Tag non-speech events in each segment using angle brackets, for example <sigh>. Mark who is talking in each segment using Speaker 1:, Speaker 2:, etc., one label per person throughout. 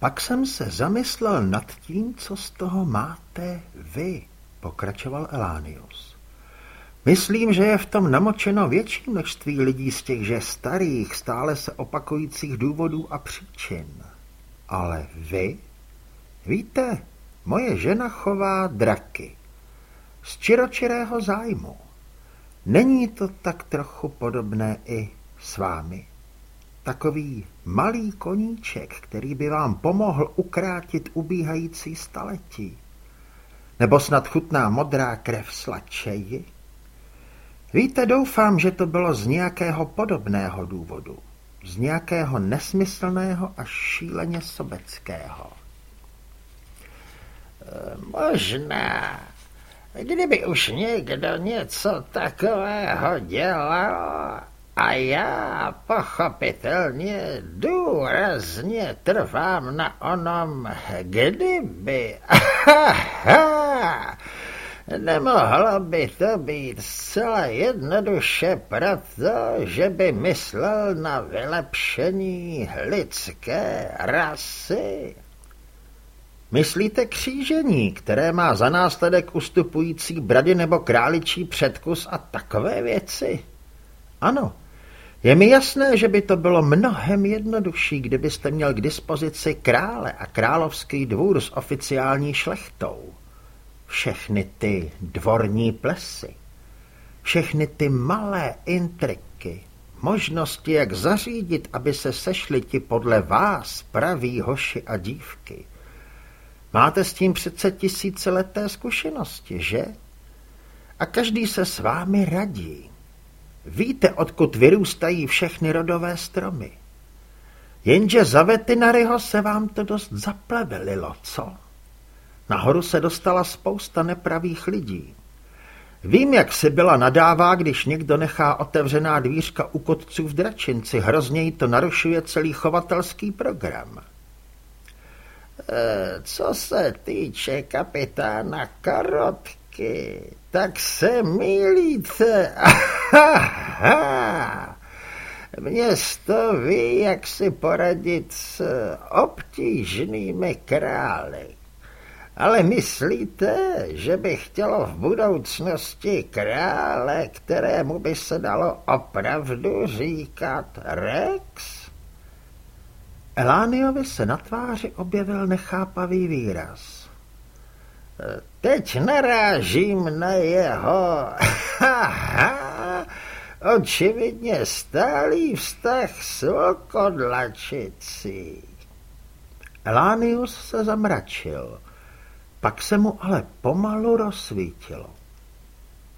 Speaker 1: Pak jsem se zamyslel nad tím, co z toho máte vy, pokračoval Elánius. Myslím, že je v tom namočeno větší množství lidí z těchže starých, stále se opakujících důvodů a příčin. Ale vy? Víte, moje žena chová draky. Z čiročirého zájmu. Není to tak trochu podobné i s vámi? Takový malý koníček, který by vám pomohl ukrátit ubíhající staletí. Nebo snad chutná modrá krev sladčeji? Víte, doufám, že to bylo z nějakého podobného důvodu. Z nějakého nesmyslného a šíleně sobeckého.
Speaker 2: Možná, kdyby už někdo něco takového dělal, a já pochopitelně důrazně trvám na onom kdyby. Nemohlo by to být zcela jednoduše proto, že by myslel na vylepšení lidské rasy.
Speaker 1: Myslíte křížení, které má za následek ustupující brady nebo králičí předkus a takové věci? Ano, je mi jasné, že by to bylo mnohem jednodušší, kdybyste měl k dispozici krále a královský dvůr s oficiální šlechtou. Všechny ty dvorní plesy, všechny ty malé intriky, možnosti, jak zařídit, aby se sešli ti podle vás praví hoši a dívky. Máte s tím přece tisícileté zkušenosti, že? A každý se s vámi radí. Víte, odkud vyrůstají všechny rodové stromy. Jenže za vetinaryho se vám to dost zaplevelilo, co? Nahoru se dostala spousta nepravých lidí. Vím, jak si byla nadává, když někdo nechá otevřená dvířka u kotců v dračinci. Hrozněji to narušuje celý chovatelský program.
Speaker 2: E, co se týče kapitána Karotky, tak se mýlíte. <laughs> Město ví, jak si poradit s obtížnými krály. Ale myslíte, že by chtělo v budoucnosti krále, kterému by se dalo opravdu říkat Rex?
Speaker 1: Elániovi se na tváři objevil nechápavý výraz.
Speaker 2: Teď narážím na jeho <laughs> očividně stálý vztah s okodlačicí.
Speaker 1: Elánius se zamračil, pak se mu ale pomalu rozsvítilo.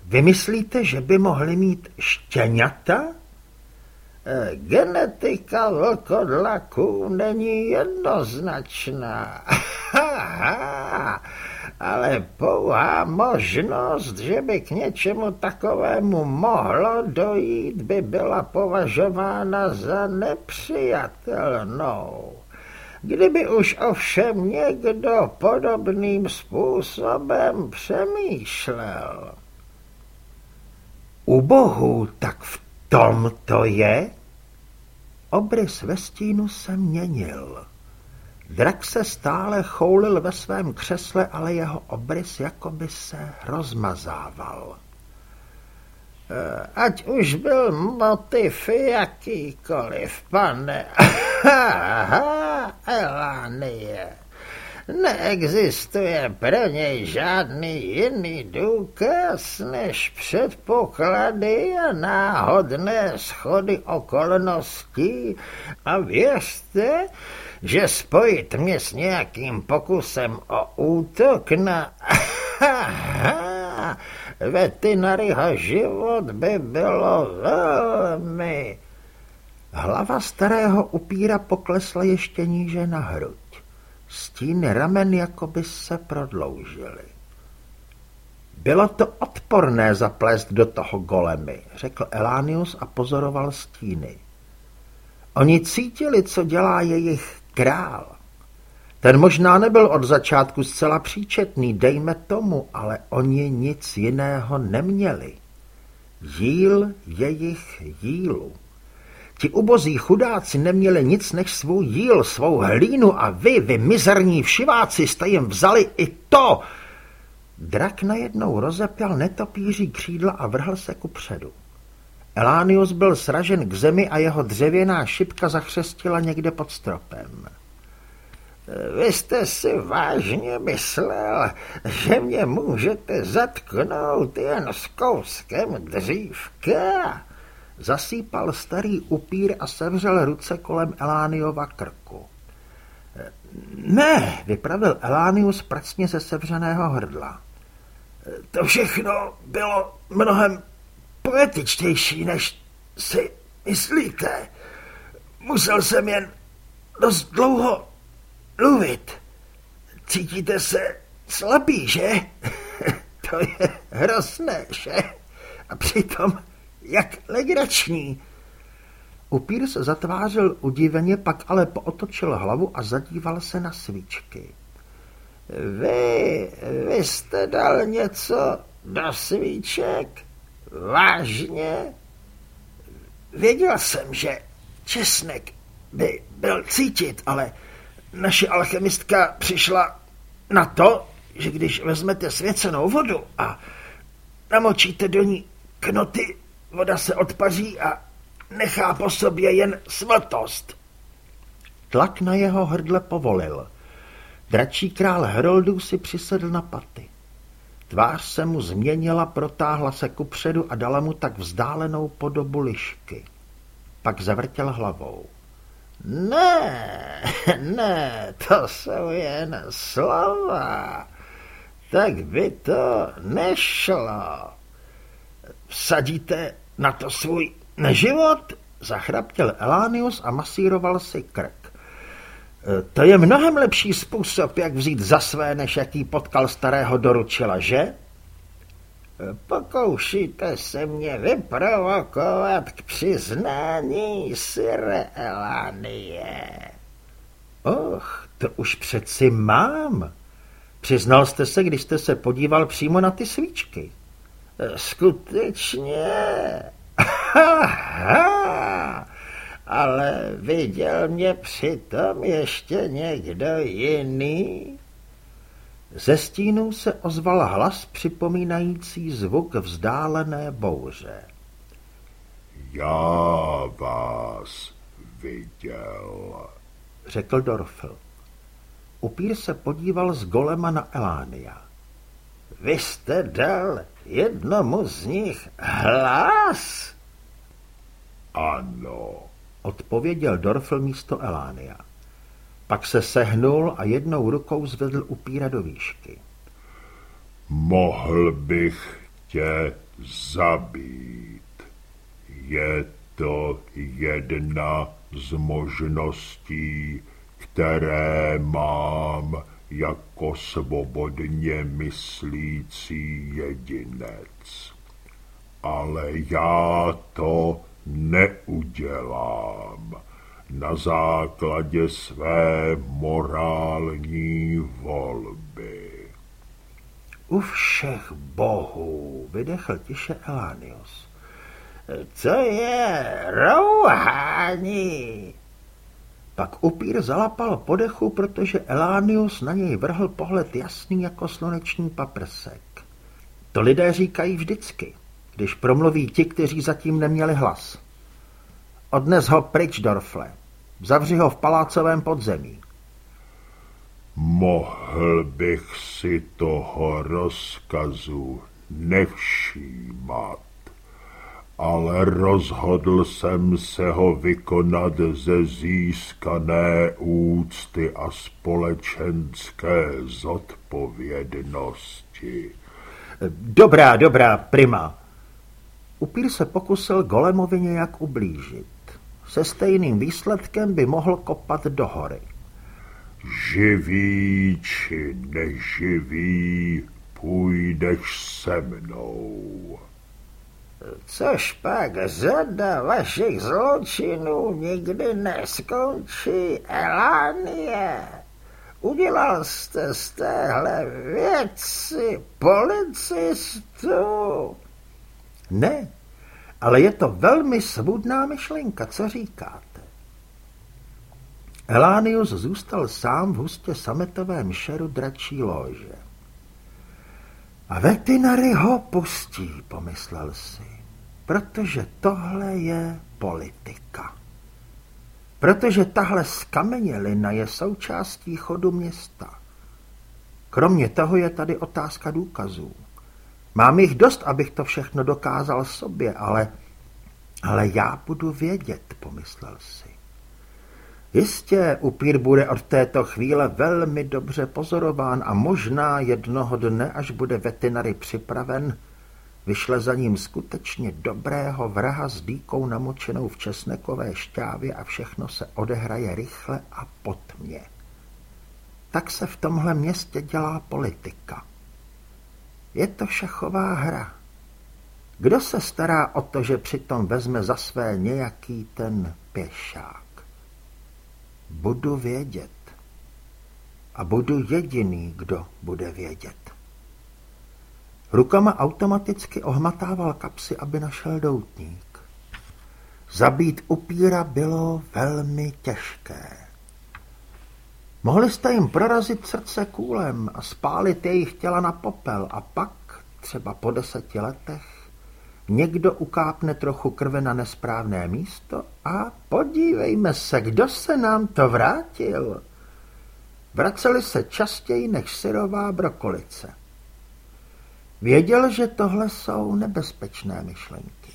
Speaker 1: Vymyslíte, že by mohli mít štěňata?
Speaker 2: Genetika vlkodlaků není jednoznačná. <laughs> Ale pouhá možnost, že by k něčemu takovému mohlo dojít, by byla považována za nepřijatelnou. Kdyby už ovšem někdo podobným způsobem přemýšlel.
Speaker 1: U bohu, tak v tom to je? Obrys ve stínu se měnil. Drak se stále choulil ve svém křesle, ale jeho obrys jakoby se rozmazával.
Speaker 2: Eh, ať už byl motiv jakýkoliv, pane. <laughs> Elánie. Neexistuje pro něj žádný jiný důkaz než předpoklady a náhodné schody okolností a věřte, že spojit mě s nějakým pokusem o útok na <laughs> vetinaryho život by bylo velmi...
Speaker 1: Hlava starého upíra poklesla ještě níže na hruď. Stíny ramen jako by se prodloužily. Bylo to odporné zaplést do toho golemy, řekl Elánius a pozoroval stíny. Oni cítili, co dělá jejich král. Ten možná nebyl od začátku zcela příčetný, dejme tomu, ale oni nic jiného neměli. Jíl jejich jílu. Ti ubozí chudáci neměli nic než svůj jíl, svou hlínu a vy, vy mizerní všiváci, jste jim vzali i to. Drak najednou rozepěl netopíří křídla a vrhl se ku předu. Elánius byl sražen k zemi a jeho dřevěná šipka zachřestila někde pod stropem.
Speaker 2: Vy jste si vážně myslel, že mě můžete zatknout jen s kouskem dřívka?
Speaker 1: Zasýpal starý upír a sevřel ruce kolem Elániova krku. Ne, vypravil Elánius pracně ze sevřeného hrdla.
Speaker 2: To všechno bylo mnohem poetičtější, než si myslíte. Musel jsem jen dost dlouho mluvit. Cítíte se slabý, že? <laughs> to je hrozné, že? A přitom jak legrační.
Speaker 1: Upír se zatvářil udiveně, pak ale pootočil hlavu a zadíval se na svíčky.
Speaker 2: Vy, vy jste dal něco do svíček? Vážně? Věděl jsem, že česnek by byl cítit, ale naše alchemistka přišla na to, že když vezmete svěcenou vodu a namočíte do ní knoty, voda se odpaří a nechá po sobě jen svatost.
Speaker 1: Tlak na jeho hrdle povolil. Dračí král Heroldů si přisedl na paty. Tvář se mu změnila, protáhla se kupředu a dala mu tak vzdálenou podobu lišky. Pak zavrtěl hlavou.
Speaker 2: Ne, <laughs> ne, to jsou jen slova. Tak by to nešlo. Vsadíte na to svůj život?
Speaker 1: Zachraptěl Elánius a masíroval si krk. To je mnohem lepší způsob, jak vzít za své, než jaký potkal starého doručila, že?
Speaker 2: Pokoušíte se mě vyprovokovat k přiznání, Sire Elanie.
Speaker 1: Och, to už přeci mám. Přiznal jste se, když jste se podíval přímo na ty svíčky.
Speaker 2: Skutečně? Ha, <laughs> ale viděl mě přitom ještě někdo jiný?
Speaker 1: Ze stínů se ozval hlas připomínající zvuk vzdálené bouře.
Speaker 3: Já vás viděl,
Speaker 1: řekl Dorfil. Upír se podíval z golema na Elánia.
Speaker 2: Vy jste dal jednomu z nich hlas?
Speaker 3: Ano,
Speaker 1: odpověděl Dorfil místo Elánia. Pak se sehnul a jednou rukou zvedl upíra do výšky.
Speaker 3: Mohl bych tě zabít. Je to jedna z možností, které mám jako svobodně myslící jedinec. Ale já to neudělám na základě své morální volby.
Speaker 2: U všech bohů, vydechl tiše Elánios. Co je rouhání?
Speaker 1: Pak upír zalapal podechu, protože Elánius na něj vrhl pohled jasný jako sluneční paprsek. To lidé říkají vždycky, když promluví ti, kteří zatím neměli hlas. Odnes ho pryč, Dorfle. Zavři ho v palácovém podzemí.
Speaker 3: Mohl bych si toho rozkazu nevšímat, ale rozhodl jsem se ho vykonat ze získané úcty a společenské zodpovědnosti.
Speaker 1: Dobrá, dobrá, prima. Upír se pokusil Golemovi nějak ublížit se stejným výsledkem by mohl kopat do hory.
Speaker 3: Živý či neživý, půjdeš se mnou.
Speaker 2: Což pak řada vašich zločinů nikdy neskončí, Elánie. Udělal jste z téhle věci policistu?
Speaker 1: Ne, ale je to velmi svůdná myšlenka, co říkáte? Elánius zůstal sám v hustě sametovém šeru dračí lože. A veterinary ho pustí, pomyslel si, protože tohle je politika. Protože tahle skamenělina je součástí chodu města. Kromě toho je tady otázka důkazů. Mám jich dost, abych to všechno dokázal sobě, ale, ale já budu vědět, pomyslel si. Jistě, upír bude od této chvíle velmi dobře pozorován a možná jednoho dne, až bude veterinary připraven, vyšle za ním skutečně dobrého vraha s dýkou namočenou v česnekové šťávě a všechno se odehraje rychle a potmě. Tak se v tomhle městě dělá politika. Je to šachová hra. Kdo se stará o to, že přitom vezme za své nějaký ten pěšák? Budu vědět. A budu jediný, kdo bude vědět. Rukama automaticky ohmatával kapsy, aby našel doutník. Zabít upíra bylo velmi těžké. Mohli jste jim prorazit srdce kůlem a spálit jejich těla na popel a pak, třeba po deseti letech, někdo ukápne trochu krve na nesprávné místo a podívejme se, kdo se nám to vrátil. Vraceli se častěji než syrová brokolice. Věděl, že tohle jsou nebezpečné myšlenky.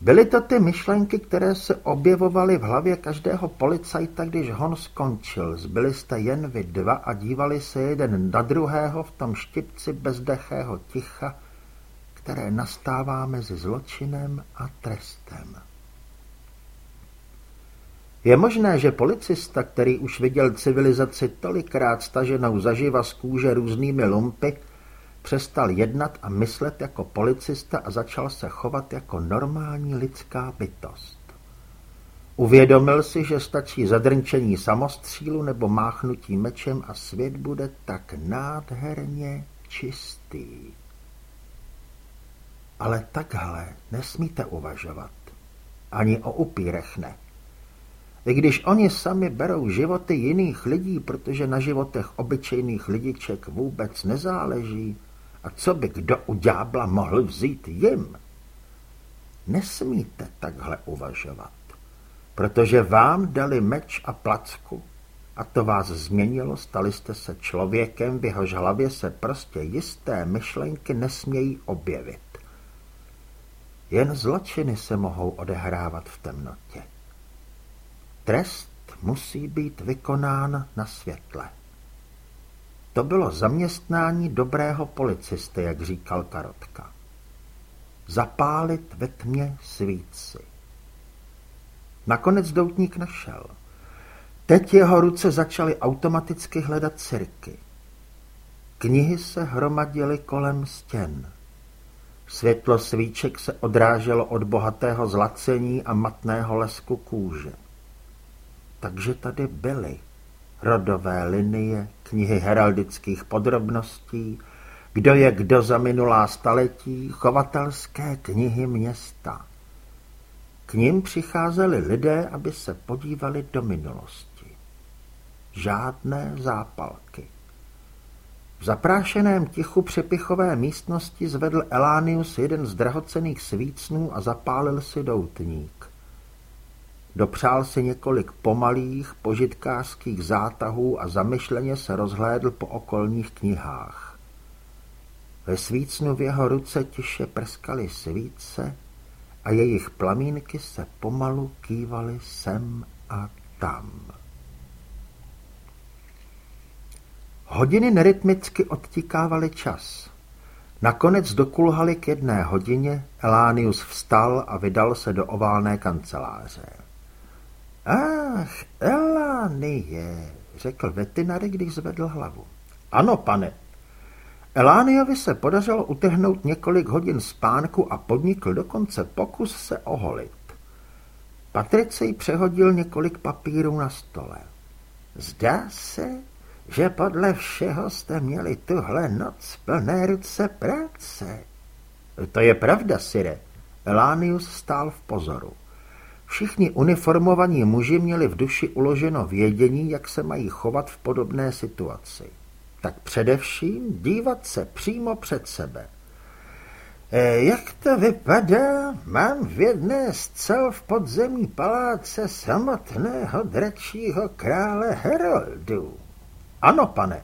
Speaker 1: Byly to ty myšlenky, které se objevovaly v hlavě každého policajta, když hon skončil. Zbyli jste jen vy dva a dívali se jeden na druhého v tom štipci bezdechého ticha, které nastává mezi zločinem a trestem. Je možné, že policista, který už viděl civilizaci tolikrát staženou zaživa z kůže různými lumpy, Přestal jednat a myslet jako policista a začal se chovat jako normální lidská bytost. Uvědomil si, že stačí zadrnčení samostřílu nebo máchnutí mečem a svět bude tak nádherně čistý. Ale takhle nesmíte uvažovat. Ani o upírech ne. I když oni sami berou životy jiných lidí, protože na životech obyčejných lidiček vůbec nezáleží, a co by kdo u ďábla mohl vzít jim? Nesmíte takhle uvažovat, protože vám dali meč a placku a to vás změnilo, stali jste se člověkem, v jehož hlavě se prostě jisté myšlenky nesmějí objevit. Jen zločiny se mohou odehrávat v temnotě. Trest musí být vykonán na světle. To bylo zaměstnání dobrého policisty, jak říkal Karotka. Zapálit ve tmě svíci. Nakonec doutník našel. Teď jeho ruce začaly automaticky hledat cirky. Knihy se hromadily kolem stěn. Světlo svíček se odráželo od bohatého zlacení a matného lesku kůže. Takže tady byly rodové linie, knihy heraldických podrobností, kdo je kdo za minulá staletí, chovatelské knihy města. K ním přicházeli lidé, aby se podívali do minulosti. Žádné zápalky. V zaprášeném tichu přepichové místnosti zvedl Elánius jeden z drahocených svícnů a zapálil si doutník. Dopřál si několik pomalých, požitkářských zátahů a zamyšleně se rozhlédl po okolních knihách. Ve svícnu v jeho ruce tiše prskaly svíce a jejich plamínky se pomalu kývaly sem a tam. Hodiny nerytmicky odtikávaly čas. Nakonec dokulhali k jedné hodině, Elánius vstal a vydal se do oválné kanceláře. Ach, Elánie, řekl veterinary, když zvedl hlavu. Ano, pane. Elániovi se podařilo utrhnout několik hodin spánku a podnikl dokonce pokus se oholit. Patricej přehodil několik papírů na stole. Zdá se, že podle všeho jste měli tuhle noc plné ruce práce. To je pravda, Sire. Elánius stál v pozoru. Všichni uniformovaní muži měli v duši uloženo vědění, jak se mají chovat v podobné situaci. Tak především dívat se přímo před sebe. E, jak to vypadá? Mám v jedné z cel v podzemí paláce samotného dračího krále Heroldu. Ano, pane.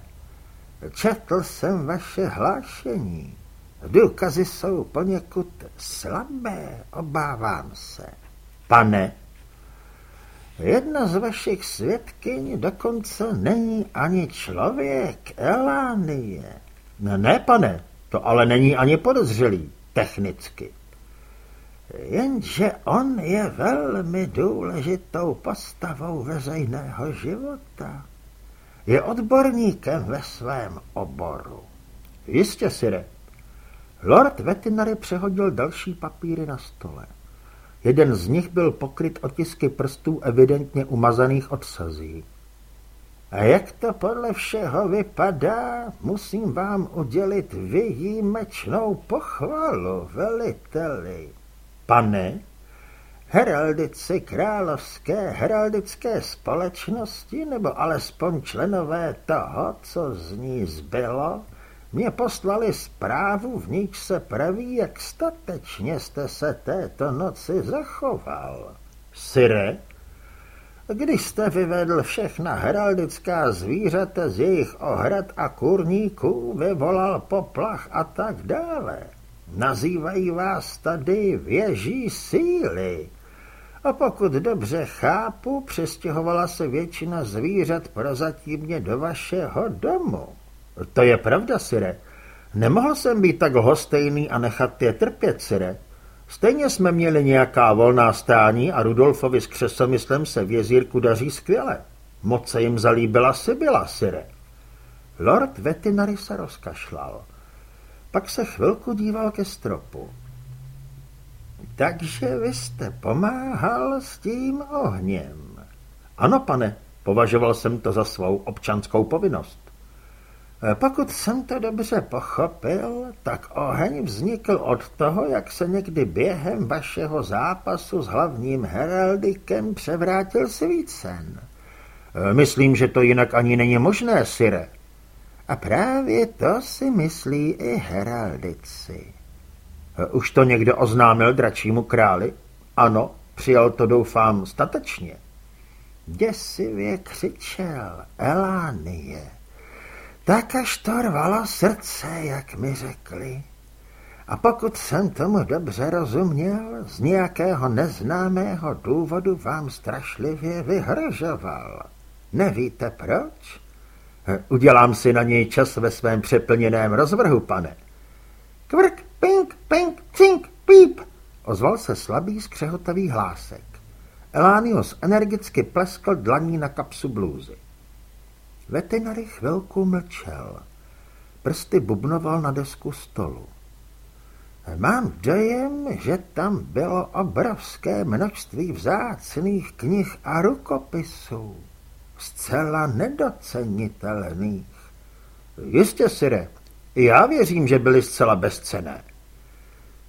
Speaker 1: Četl jsem vaše hlášení. Důkazy jsou poněkud slabé, obávám se. Pane, jedna z vašich svědkyň dokonce není ani člověk, Elánie. Ne, ne, pane, to ale není ani podezřelý, technicky. Jenže on je velmi důležitou postavou veřejného života. Je odborníkem ve svém oboru. Jistě, Sire. Lord Vetinary přehodil další papíry na stole. Jeden z nich byl pokryt otisky prstů evidentně umazaných od sazí. A jak to podle všeho vypadá, musím vám udělit výjimečnou pochvalu, veliteli. Pane, heraldici královské heraldické společnosti, nebo alespoň členové toho, co z ní zbylo, mě poslali zprávu, v níž se praví, jak statečně jste se této noci zachoval. Sire, když jste vyvedl všechna heraldická zvířata z jejich ohrad a kurníků, vyvolal poplach a tak dále. Nazývají vás tady věží síly. A pokud dobře chápu, přestěhovala se většina zvířat prozatímně do vašeho domu. To je pravda, Sire. Nemohl jsem být tak hostejný a nechat je trpět, Sire. Stejně jsme měli nějaká volná stání a Rudolfovi s křesomyslem se v jezírku daří skvěle. Moc se jim zalíbila Sibila, Sire. Lord Vetinary se rozkašlal. Pak se chvilku díval ke stropu. Takže vy jste pomáhal s tím ohněm. Ano, pane, považoval jsem to za svou občanskou povinnost. E, pokud jsem to dobře pochopil, tak oheň vznikl od toho, jak se někdy během vašeho zápasu s hlavním heraldikem převrátil svícen. E, myslím, že to jinak ani není možné, Sire. A právě to si myslí i heraldici. E, už to někdo oznámil dračímu králi? Ano, přijal to doufám statečně. Děsivě křičel Elánie. Tak až to rvalo srdce, jak mi řekli. A pokud jsem tomu dobře rozuměl, z nějakého neznámého důvodu vám strašlivě vyhrožoval. Nevíte proč? Udělám si na něj čas ve svém přeplněném rozvrhu, pane. Kvrk, pink, pink, cink, píp, ozval se slabý skřehotavý hlásek. Elánius energicky pleskl dlaní na kapsu blůzy. Veterinary chvilku mlčel. Prsty bubnoval na desku stolu. Mám dojem, že tam bylo obrovské množství vzácných knih a rukopisů. Zcela nedocenitelných. Jistě, Sire, já věřím, že byly zcela bezcené.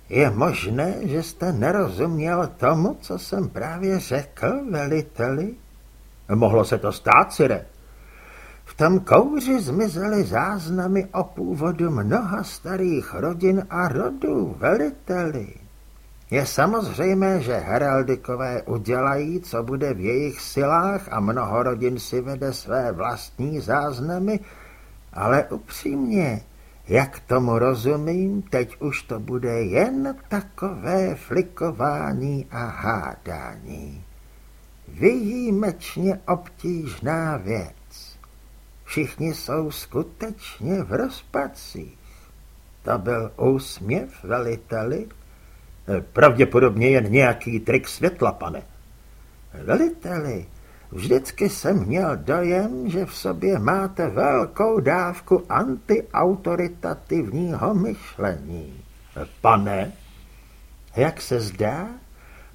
Speaker 1: Je možné, že jste nerozuměl tomu, co jsem právě řekl, veliteli? Mohlo se to stát, Sire. V tom kouři zmizely záznamy o původu mnoha starých rodin a rodů, veliteli. Je samozřejmé, že heraldikové udělají, co bude v jejich silách a mnoho rodin si vede své vlastní záznamy, ale upřímně, jak tomu rozumím, teď už to bude jen takové flikování a hádání. Výjimečně obtížná věc. Všichni jsou skutečně v rozpacích. To byl úsměv veliteli? Pravděpodobně jen nějaký trik světla, pane. Veliteli, vždycky jsem měl dojem, že v sobě máte velkou dávku antiautoritativního myšlení. Pane, jak se zdá,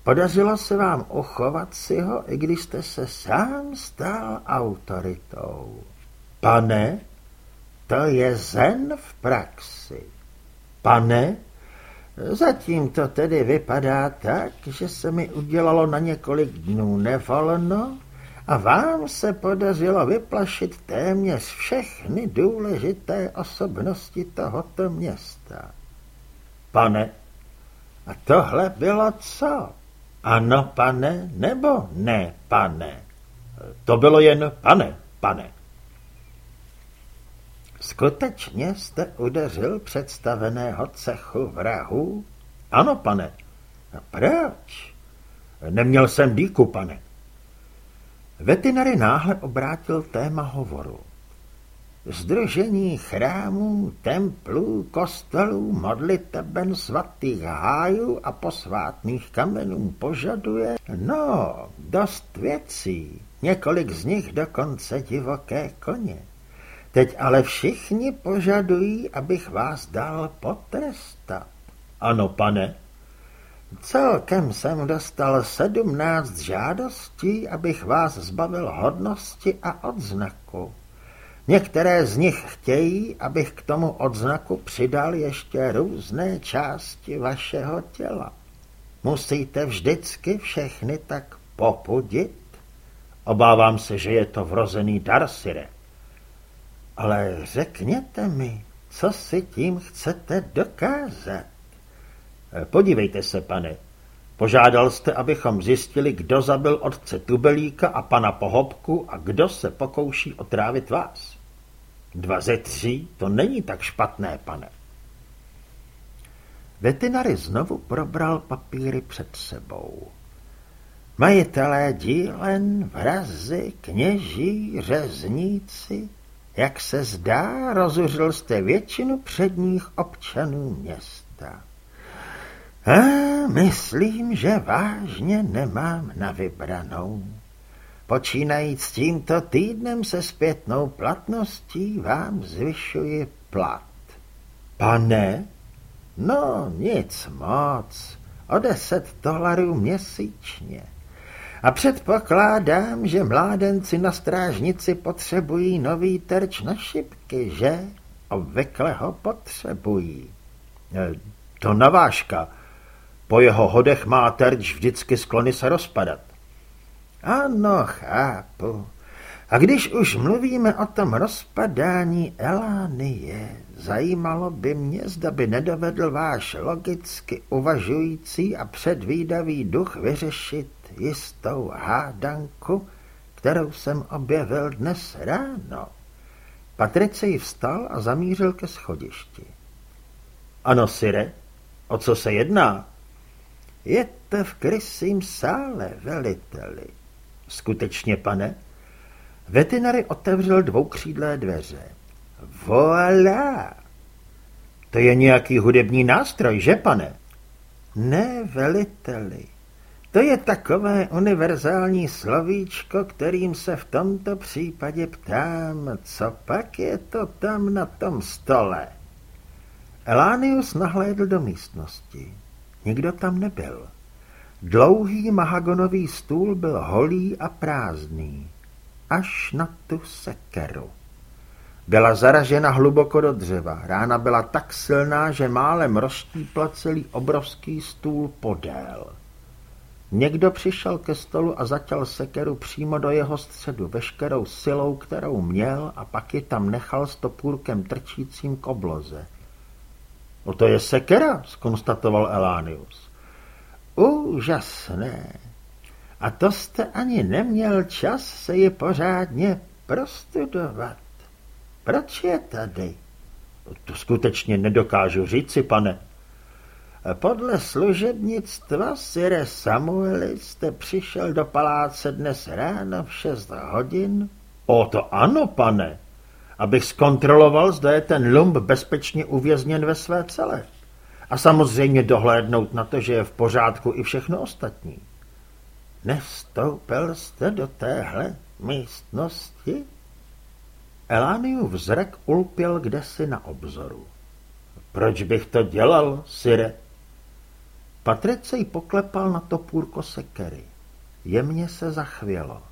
Speaker 1: podařilo se vám uchovat si ho, i když jste se sám stal autoritou. Pane, to je zen v praxi. Pane, Zatím to tedy vypadá tak, že se mi udělalo na několik dnů nevolno a vám se podařilo vyplašit téměř všechny důležité osobnosti tohoto města. Pane, a tohle bylo co? Ano, pane, nebo ne, pane? To bylo jen pane, pane. Skutečně jste udeřil představeného cechu vrahů? Ano, pane. A proč? Neměl jsem díku, pane. Veterinary náhle obrátil téma hovoru. Združení chrámů, templů, kostelů, modliteben, svatých hájů a posvátných kamenů požaduje, no, dost věcí, několik z nich dokonce divoké koně. Teď ale všichni požadují, abych vás dal potrestat. Ano, pane. Celkem jsem dostal sedmnáct žádostí, abych vás zbavil hodnosti a odznaku. Některé z nich chtějí, abych k tomu odznaku přidal ještě různé části vašeho těla. Musíte vždycky všechny tak popudit? Obávám se, že je to vrozený dar, Sire. Ale řekněte mi, co si tím chcete dokázat? Podívejte se, pane. Požádal jste, abychom zjistili, kdo zabil otce Tubelíka a pana Pohobku a kdo se pokouší otrávit vás. Dva ze tří, to není tak špatné, pane. Veterinary znovu probral papíry před sebou. Majitelé dílen, vrazy, kněží, řezníci, jak se zdá, rozuřil jste většinu předních občanů města. A myslím, že vážně nemám na vybranou. Počínajíc tímto týdnem se zpětnou platností vám zvyšuji plat. Pane? No, nic moc. O deset dolarů měsíčně. A předpokládám, že mládenci na strážnici potřebují nový terč na šipky, že? Obvykle ho potřebují. E, to navážka. Po jeho hodech má terč vždycky sklony se rozpadat. Ano, chápu. A když už mluvíme o tom rozpadání Elánie, zajímalo by mě, zda by nedovedl váš logicky uvažující a předvídavý duch vyřešit jistou hádanku, kterou jsem objevil dnes ráno. Patricej vstal a zamířil ke schodišti. Ano, Sire, o co se jedná? Je to v krysím sále, veliteli. Skutečně, pane? Veterinary otevřel dvoukřídlé dveře. Voilà! To je nějaký hudební nástroj, že, pane? Ne, veliteli. To je takové univerzální slovíčko, kterým se v tomto případě ptám, co pak je to tam na tom stole. Elánius nahlédl do místnosti. Nikdo tam nebyl. Dlouhý mahagonový stůl byl holý a prázdný, až na tu sekeru. Byla zaražena hluboko do dřeva. Rána byla tak silná, že málem rozštípla celý obrovský stůl podél. Někdo přišel ke stolu a zatěl sekeru přímo do jeho středu veškerou silou, kterou měl a pak ji tam nechal s topůrkem trčícím k obloze. O to je sekera, skonstatoval Elánius. Úžasné. A to jste ani neměl čas se ji pořádně prostudovat. Proč je tady? To skutečně nedokážu říci, pane. Podle služebnictva Sire Samueli jste přišel do paláce dnes ráno v šest hodin? O to ano, pane. Abych zkontroloval, zda je ten lump bezpečně uvězněn ve své cele. A samozřejmě dohlédnout na to, že je v pořádku i všechno ostatní. Nestoupil jste do téhle místnosti? Elániův zrak ulpěl kdesi na obzoru. Proč bych to dělal, Sire? Patricej poklepal na topůrko sekery. Jemně se zachvělo.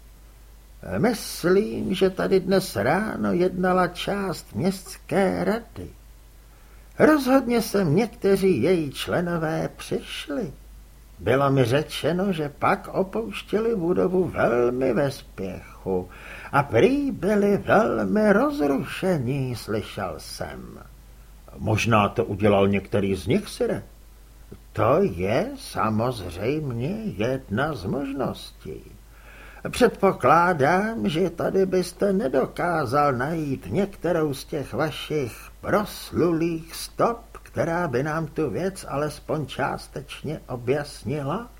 Speaker 1: Myslím, že tady dnes ráno jednala část městské rady. Rozhodně sem někteří její členové přišli. Bylo mi řečeno, že pak opouštěli budovu velmi ve spěchu a prý byli velmi rozrušení, slyšel jsem. Možná to udělal některý z nich, Sire. To je samozřejmě jedna z možností. Předpokládám, že tady byste nedokázal najít některou z těch vašich proslulých stop, která by nám tu věc alespoň částečně objasnila?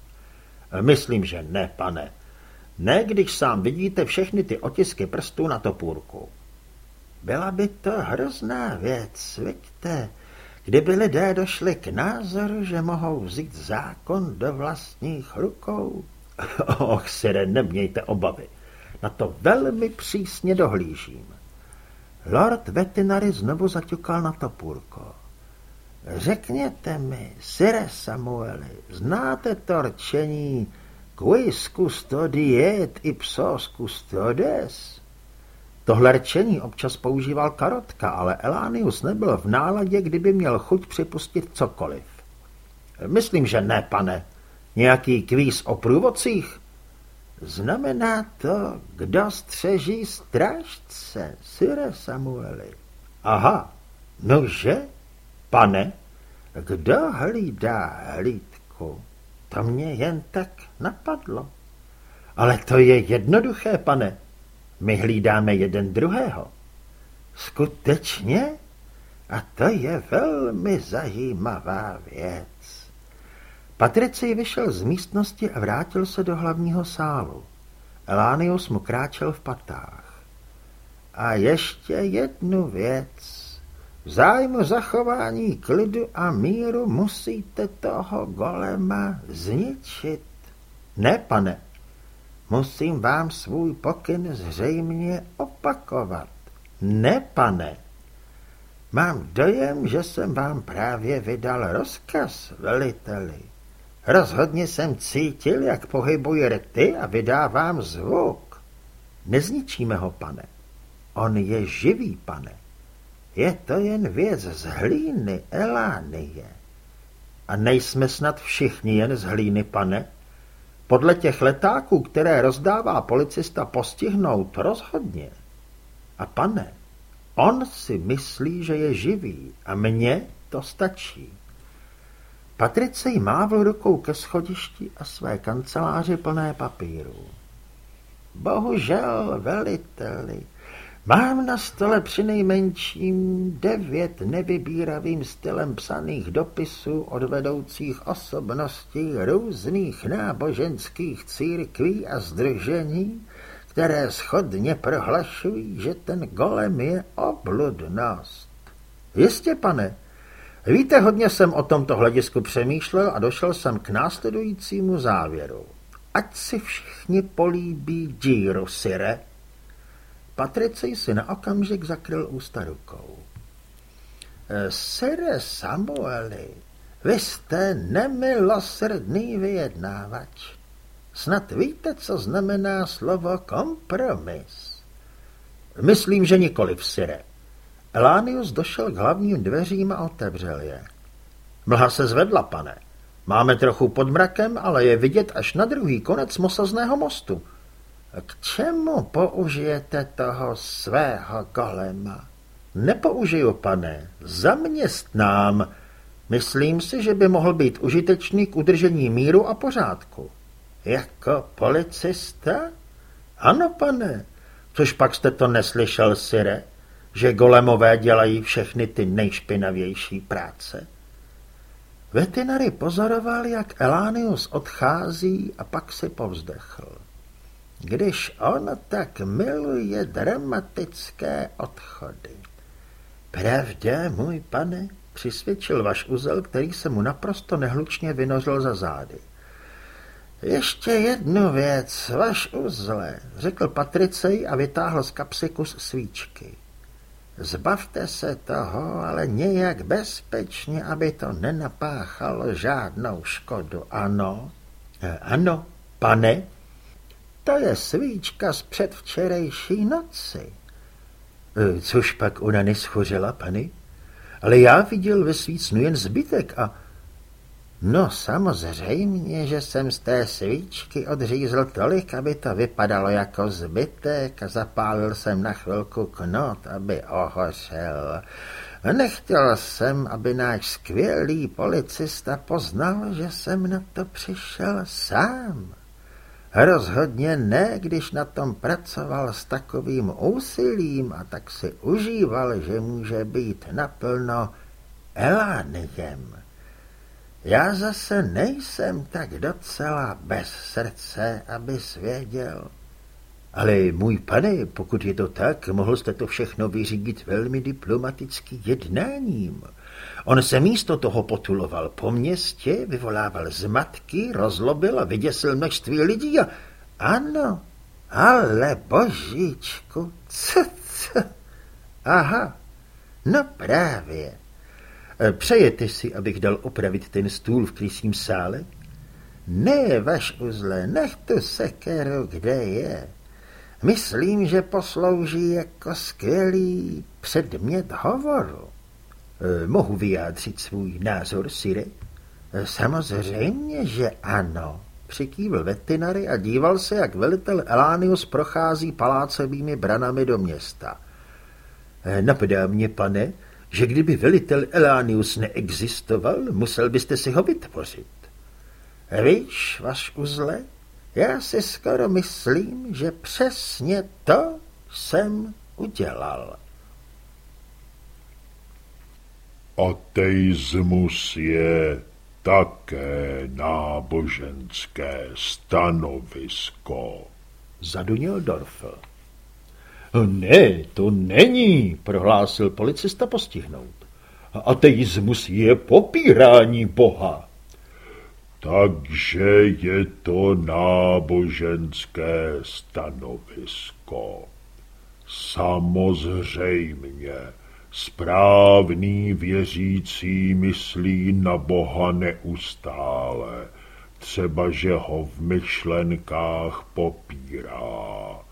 Speaker 1: Myslím, že ne, pane. Ne, když sám vidíte všechny ty otisky prstů na topůrku. Byla by to hrozná věc, vidíte, kdyby lidé došli k názoru, že mohou vzít zákon do vlastních rukou. <laughs> Och, sire, nemějte obavy. Na to velmi přísně dohlížím. Lord Vetinary znovu zaťukal na topůrko. Řekněte mi, sire Samueli, znáte to rčení quis custodiet ipsos custodes? Tohle rčení občas používal Karotka, ale Elánius nebyl v náladě, kdyby měl chuť připustit cokoliv. Myslím, že ne, pane. Nějaký kvíz o průvodcích? Znamená to, kdo střeží strážce, sire Samueli. Aha, nože? Pane, kdo hlídá hlídku? To mě jen tak napadlo. Ale to je jednoduché, pane. My hlídáme jeden druhého. Skutečně? A to je velmi zajímavá věc. Patricej vyšel z místnosti a vrátil se do hlavního sálu. Elánius mu kráčel v patách. A ještě jednu věc. V zájmu zachování klidu a míru musíte toho golema zničit. Ne, pane, musím vám svůj pokyn zřejmě opakovat. Ne, pane, mám dojem, že jsem vám právě vydal rozkaz, veliteli. Rozhodně jsem cítil, jak pohybuje rty a vydávám zvuk. Nezničíme ho, pane. On je živý, pane. Je to jen věc z hlíny, Elánie. A nejsme snad všichni jen z hlíny, pane? Podle těch letáků, které rozdává policista postihnout, rozhodně. A pane, on si myslí, že je živý a mně to stačí. Patricej mávl rukou ke schodišti a své kanceláři plné papíru. Bohužel, veliteli, Mám na stole přinejmenším devět nevybíravým stylem psaných dopisů od vedoucích osobností různých náboženských církví a združení, které schodně prohlašují, že ten golem je obludnost. Jistě, pane, víte, hodně jsem o tomto hledisku přemýšlel a došel jsem k následujícímu závěru. Ať si všichni políbí díru, sire, Patricej si na okamžik zakryl ústa rukou. E, Sire Samueli, vy jste nemilosrdný vyjednávač. Snad víte, co znamená slovo kompromis. Myslím, že nikoliv, Sire. Elánius došel k hlavním dveřím a otevřel je. Mlha se zvedla, pane. Máme trochu pod mrakem, ale je vidět až na druhý konec mosazného mostu. K čemu použijete toho svého golema? Nepoužiju, pane, zaměstnám. Myslím si, že by mohl být užitečný k udržení míru a pořádku. Jako policista? Ano, pane. Což pak jste to neslyšel, Sire, že golemové dělají všechny ty nejšpinavější práce. Vetinary pozoroval, jak Elánius odchází a pak si povzdechl. Když on tak miluje dramatické odchody. Pravda, můj pane, přisvědčil vaš uzel, který se mu naprosto nehlučně vynořil za zády. Ještě jednu věc, vaš uzle, řekl Patricej a vytáhl z kapsy kus svíčky. Zbavte se toho, ale nějak bezpečně, aby to nenapáchalo žádnou škodu, ano? E, ano, pane, to je svíčka z předvčerejší noci. E, což pak ona neschořela, pani? ale já viděl ve svícnu jen zbytek a... No samozřejmě, že jsem z té svíčky odřízl tolik, aby to vypadalo jako zbytek a zapálil jsem na chvilku knot, aby ohořel. Nechtěl jsem, aby náš skvělý policista poznal, že jsem na to přišel sám. Rozhodně ne, když na tom pracoval s takovým úsilím a tak si užíval, že může být naplno elániem. Já zase nejsem tak docela bez srdce, aby věděl. Ale můj pane, pokud je to tak, mohl jste to všechno vyřídit velmi diplomaticky jednáním. On se místo toho potuloval po městě, vyvolával zmatky, rozlobil a vyděsil množství lidí a... Ano, ale božičku, co, co? Aha, no právě. Přejete si, abych dal opravit ten stůl v krysím sále? Ne, vaš uzle, nech tu sekeru, kde je. Myslím, že poslouží jako skvělý předmět hovoru. E, mohu vyjádřit svůj názor, Sire? E, samozřejmě, že ano, přikývl veterinary a díval se, jak velitel Elánius prochází palácovými branami do města. Napadá mě, pane, že kdyby velitel Elánius neexistoval, musel byste si ho vytvořit. Víš, vaš uzle, já si skoro myslím, že přesně to jsem udělal.
Speaker 3: Ateismus je také náboženské stanovisko.
Speaker 1: Zadunil Dorfel. Ne, to není, prohlásil policista postihnout. Ateismus je popírání Boha.
Speaker 3: Takže je to náboženské stanovisko. Samozřejmě, správný věřící myslí na Boha neustále, třeba že ho v myšlenkách popírá.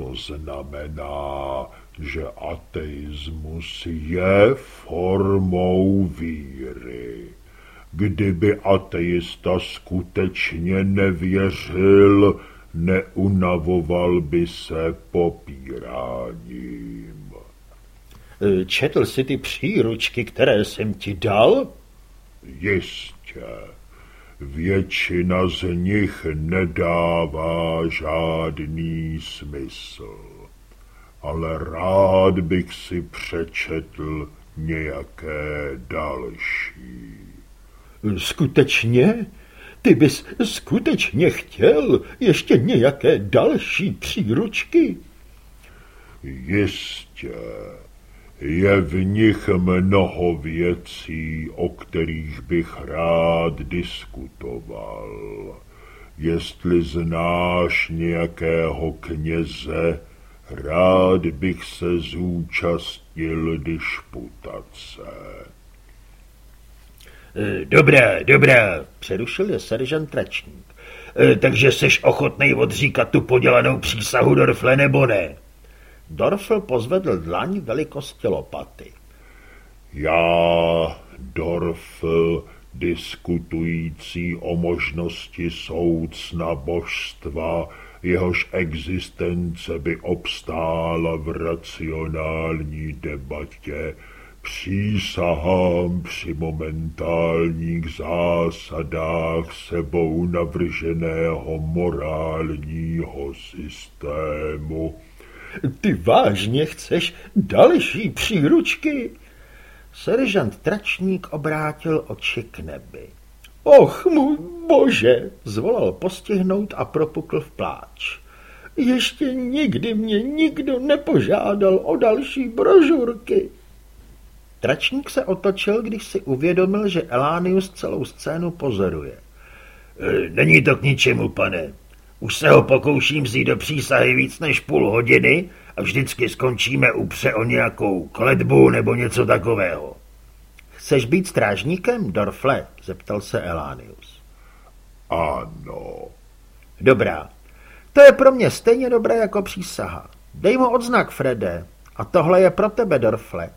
Speaker 3: To znamená, že ateismus je formou víry. Kdyby ateista skutečně nevěřil, neunavoval by se popíráním.
Speaker 1: Četl jsi ty příručky, které jsem ti dal?
Speaker 3: Jistě. Většina z nich nedává žádný smysl, ale rád bych si přečetl nějaké další.
Speaker 1: Skutečně? Ty bys skutečně chtěl ještě nějaké další příručky?
Speaker 3: Jistě. Je v nich mnoho věcí, o kterých bych rád diskutoval. Jestli znáš nějakého kněze, rád bych se zúčastnil disputace.
Speaker 1: E, dobrá, dobrá, přerušil je seržant Tračník. E, takže seš ochotnej odříkat tu podělanou přísahu, Dorfle, nebo ne? Dorfl pozvedl dlaň velikosti lopaty.
Speaker 3: Já, Dorfl, diskutující o možnosti soudcna božstva, jehož existence by obstála v racionální debatě, přísahám při momentálních zásadách sebou navrženého morálního systému.
Speaker 1: Ty vážně chceš další příručky? Seržant Tračník obrátil oči k nebi. Och, můj bože, zvolal postihnout a propukl v pláč. Ještě nikdy mě nikdo nepožádal o další brožurky. Tračník se otočil, když si uvědomil, že Elánius celou scénu pozoruje. E, není to k ničemu, pane. Už se ho pokouším vzít do přísahy víc než půl hodiny a vždycky skončíme upře o nějakou kledbu nebo něco takového. Chceš být strážníkem, Dorfle? zeptal se Elánius.
Speaker 3: Ano.
Speaker 1: Dobrá. To je pro mě stejně dobré jako přísaha. Dej mu odznak, Frede. A tohle je pro tebe, Dorfle.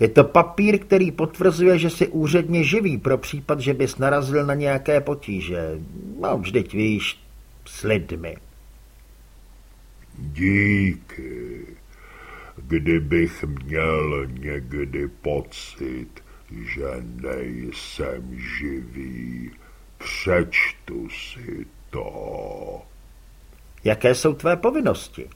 Speaker 1: Je to papír, který potvrzuje, že si úředně živý pro případ, že bys narazil na nějaké potíže. No, vždyť víš, s lidmi.
Speaker 3: Díky. Kdybych měl někdy pocit, že nejsem živý, přečtu si to.
Speaker 1: Jaké jsou tvé povinnosti?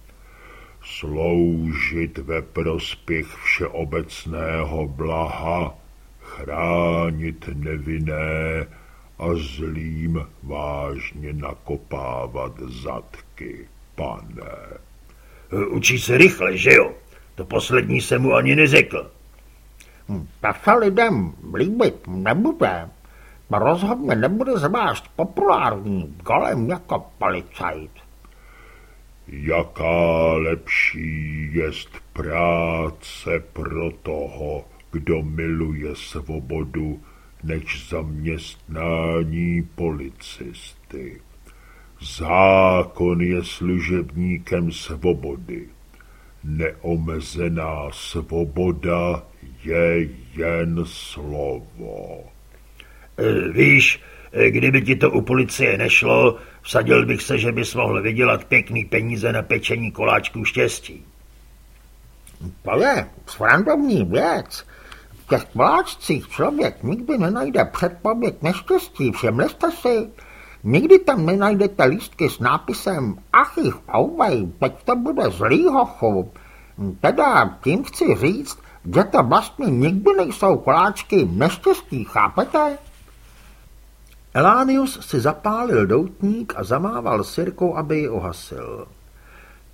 Speaker 3: Sloužit ve prospěch všeobecného blaha, chránit nevinné a zlým vážně nakopávat zadky, pane.
Speaker 2: Učí se rychle, že jo? To poslední se mu ani neřekl.
Speaker 1: Hm, tak se lidem líbit nebude. Rozhodně nebude zvlášť populární golem jako policajt.
Speaker 3: Jaká lepší jest práce pro toho, kdo miluje svobodu, než zaměstnání policisty. Zákon je služebníkem svobody. Neomezená svoboda je jen slovo.
Speaker 2: E, víš, kdyby ti to u policie nešlo, vsadil bych se, že bys mohl vydělat pěkný peníze na pečení koláčků štěstí.
Speaker 1: To je srandovní věc. Těch koláčcích člověk nikdy nenajde předpověď neštěstí, všimli jste si? Nikdy tam nenajdete lístky s nápisem Achich ouvej, teď to bude zlý hochu. Teda tím chci říct, že to vlastně nikdy nejsou koláčky neštěstí, chápete? Elánius si zapálil doutník a zamával sirkou, aby ji ohasil.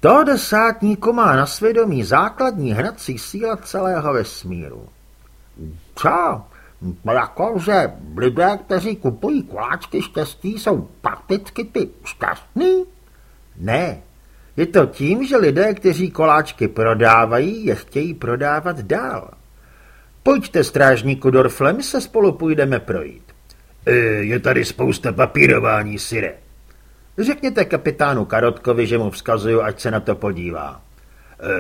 Speaker 1: To desátníku má na svědomí základní hnací síla celého vesmíru. Co? Jako, že lidé, kteří kupují koláčky štěstí, jsou prakticky ty šťastný? Ne, je to tím, že lidé, kteří koláčky prodávají, je chtějí prodávat dál. Pojďte, strážníku Dorfle, my se spolu půjdeme projít.
Speaker 2: E, je tady spousta papírování, Sire.
Speaker 1: Řekněte kapitánu Karotkovi, že mu vzkazuju, ať se na to podívá.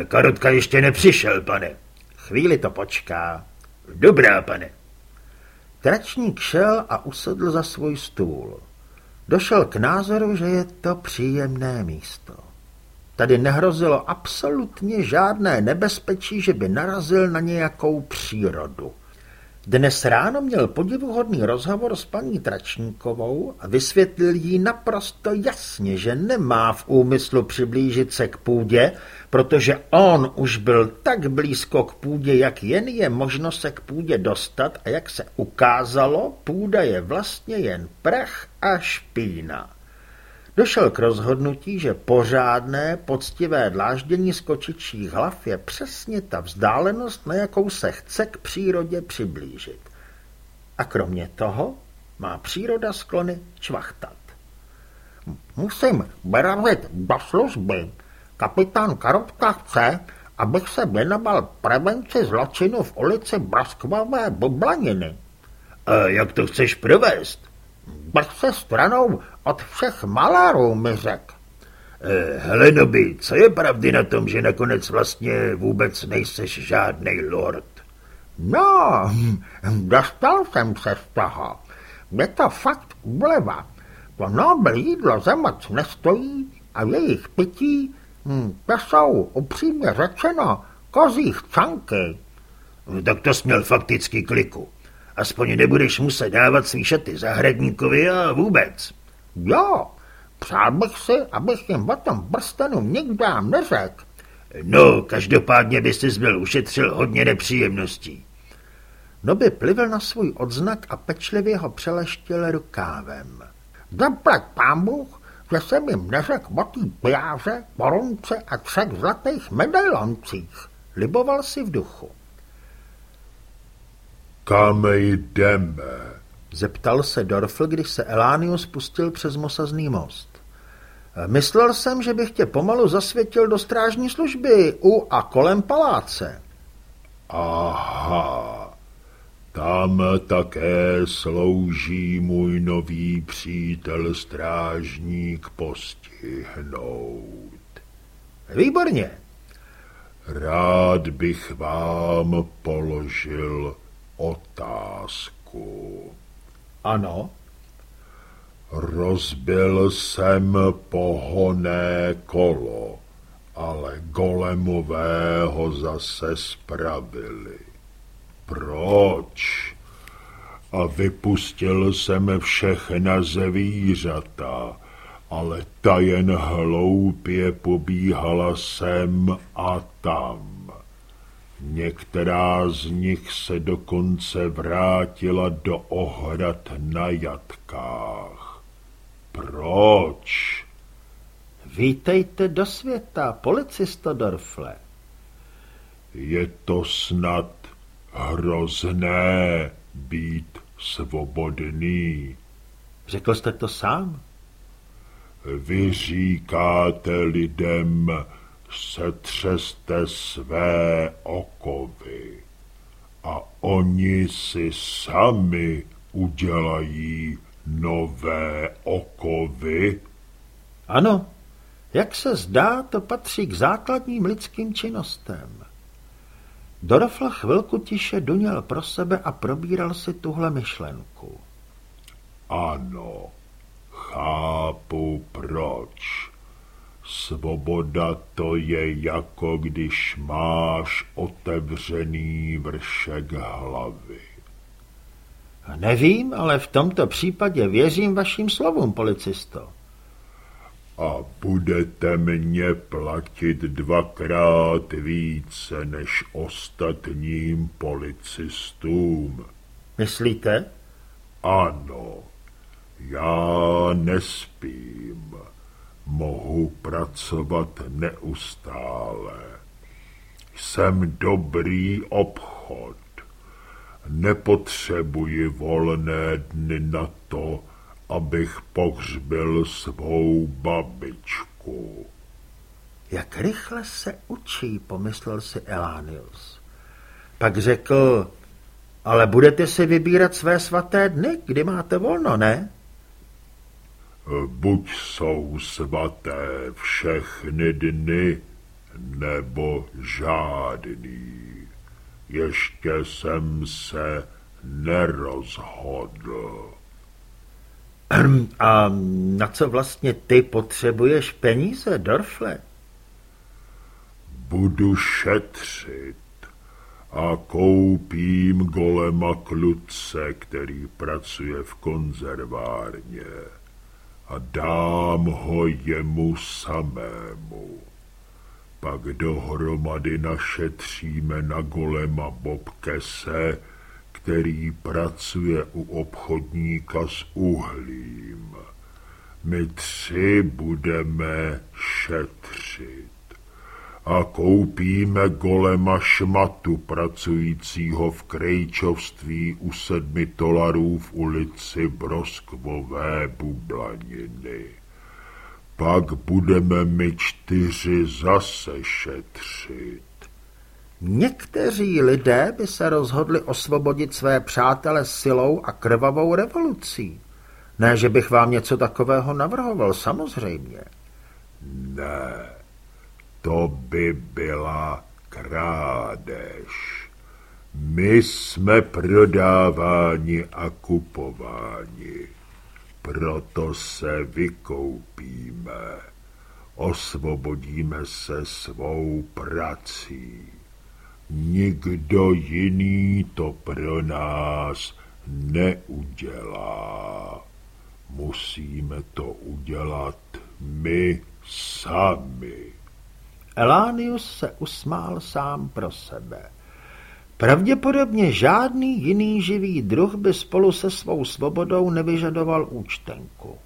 Speaker 2: E, Karotka ještě nepřišel, pane.
Speaker 1: Chvíli to počká.
Speaker 2: Dobrá, pane.
Speaker 1: Tračník šel a usedl za svůj stůl. Došel k názoru, že je to příjemné místo. Tady nehrozilo absolutně žádné nebezpečí, že by narazil na nějakou přírodu. Dnes ráno měl podivuhodný rozhovor s paní Tračníkovou a vysvětlil jí naprosto jasně, že nemá v úmyslu přiblížit se k půdě, protože on už byl tak blízko k půdě, jak jen je možno se k půdě dostat a jak se ukázalo, půda je vlastně jen prach a špína. Došel k rozhodnutí, že pořádné, poctivé dláždění skočičích hlav je přesně ta vzdálenost, na jakou se chce k přírodě přiblížit. A kromě toho má příroda sklony čvachtat. Musím vyrazit do služby. Kapitán Karotka chce, abych se věnoval prevenci zločinu v ulici Broskvové bublaniny.
Speaker 2: A jak to chceš provést?
Speaker 1: Bych se stranou od všech malárů mi řek.
Speaker 2: Eh, Helenoby, co je pravdy na tom, že nakonec vlastně vůbec nejseš žádný lord?
Speaker 1: No, dostal jsem se z toho. Je to fakt úleva. To noble jídlo za moc nestojí a jejich pití, hm, to jsou upřímně řečeno kozí chcanky.
Speaker 2: No, tak to směl fakticky kliku. Aspoň nebudeš muset dávat svý šaty zahradníkovi a vůbec.
Speaker 1: Jo, přál bych si, abych jim o tom prstenu nikdy neřekl.
Speaker 2: No, každopádně by si byl ušetřil hodně nepříjemností.
Speaker 1: Noby plivil na svůj odznak a pečlivě ho přeleštil rukávem. Zaplať pán Bůh, že jsem jim neřekl o tý pijáře, a třech zlatých medailoncích. Liboval si v duchu.
Speaker 3: Kam jdeme?
Speaker 1: Zeptal se Dorfl, když se Elánius pustil přes mosazný most. Myslel jsem, že bych tě pomalu zasvětil do strážní služby u a kolem paláce.
Speaker 3: Aha, tam také slouží můj nový přítel strážník postihnout.
Speaker 1: Výborně.
Speaker 3: rád bych vám položil otázku.
Speaker 1: Ano.
Speaker 3: Rozbil jsem pohoné kolo, ale golemové ho zase spravili. Proč? A vypustil jsem všechna zvířata, ale ta jen hloupě pobíhala sem a tam. Některá z nich se dokonce vrátila do ohrad na jatkách. Proč?
Speaker 1: Vítejte do světa, policisto Dorfle.
Speaker 3: Je to snad hrozné být svobodný.
Speaker 1: Řekl jste to sám?
Speaker 3: Vy říkáte lidem, setřeste své okovy a oni si sami udělají nové okovy?
Speaker 1: Ano, jak se zdá, to patří k základním lidským činnostem. Dorofl chvilku tiše duněl pro sebe a probíral si tuhle myšlenku.
Speaker 3: Ano, chápu proč. Svoboda to je jako když máš otevřený vršek hlavy.
Speaker 1: Nevím, ale v tomto případě věřím vašim slovům, policisto.
Speaker 3: A budete mě platit dvakrát více než ostatním policistům.
Speaker 1: Myslíte?
Speaker 3: Ano, já nespím mohu pracovat neustále. Jsem dobrý obchod. Nepotřebuji volné dny na to, abych pohřbil svou babičku.
Speaker 1: Jak rychle se učí, pomyslel si Elánius. Pak řekl, ale budete si vybírat své svaté dny, kdy máte volno, ne?
Speaker 3: Buď jsou svaté všechny dny, nebo žádný. Ještě jsem se nerozhodl. <clears throat>
Speaker 1: A na co vlastně ty potřebuješ peníze, Dorfle?
Speaker 3: Budu šetřit a koupím golema kluce, který pracuje v konzervárně a dám ho jemu samému. Pak dohromady našetříme na golema Bobkese, který pracuje u obchodníka s uhlím. My tři budeme šetřit a koupíme golema šmatu pracujícího v krejčovství u sedmi dolarů v ulici Broskvové bublaniny. Pak budeme my čtyři zase šetřit.
Speaker 1: Někteří lidé by se rozhodli osvobodit své přátele silou a krvavou revolucí. Ne, že bych vám něco takového navrhoval, samozřejmě.
Speaker 3: Ne, to by byla krádež. My jsme prodáváni a kupováni, proto se vykoupíme, osvobodíme se svou prací. Nikdo jiný to pro nás neudělá. Musíme to udělat my sami.
Speaker 1: Elánius se usmál sám pro sebe. Pravděpodobně žádný jiný živý druh by spolu se svou svobodou nevyžadoval účtenku.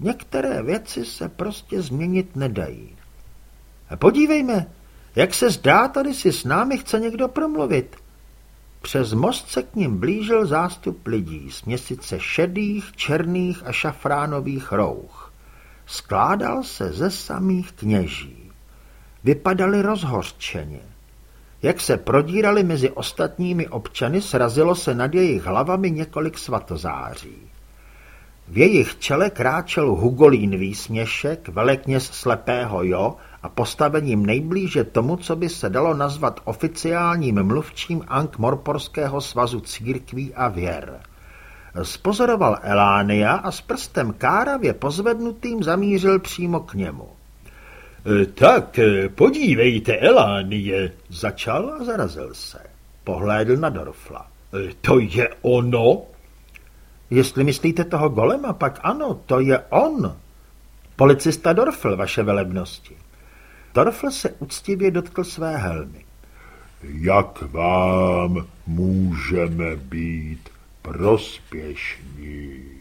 Speaker 1: Některé věci se prostě změnit nedají. A podívejme, jak se zdá, tady si s námi chce někdo promluvit. Přes most se k ním blížil zástup lidí z měsíce šedých, černých a šafránových rouch. Skládal se ze samých kněží. Vypadali rozhořčeně. Jak se prodírali mezi ostatními občany, srazilo se nad jejich hlavami několik svatozáří. V jejich čele kráčel Hugolín výsměšek, velekněz slepého Jo a postavením nejblíže tomu, co by se dalo nazvat oficiálním mluvčím Ankh-Morporského svazu církví a věr. Spozoroval Elánia a s prstem káravě pozvednutým zamířil přímo k němu.
Speaker 3: E, tak, e, podívejte, Elánie, začal a zarazil se. Pohlédl na Dorfla. E, to je ono?
Speaker 1: Jestli myslíte toho golema, pak ano, to je on. Policista Dorfl, vaše velebnosti. Dorfl se úctivě dotkl své helmy.
Speaker 3: Jak vám můžeme být prospěšní?